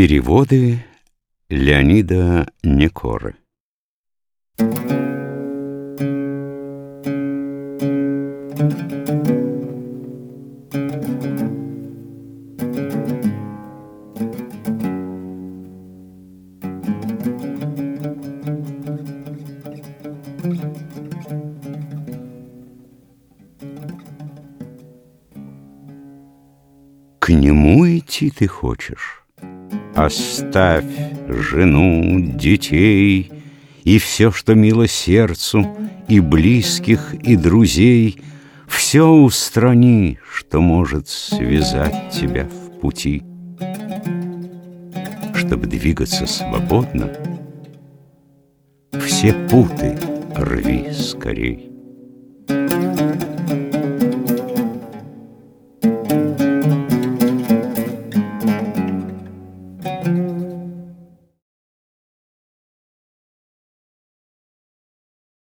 Переводы Леонида Некоры К нему идти ты хочешь? Оставь жену, детей И все, что мило сердцу, И близких, и друзей, Все устрани, что может связать тебя в пути. Чтобы двигаться свободно, Все путы рви скорей.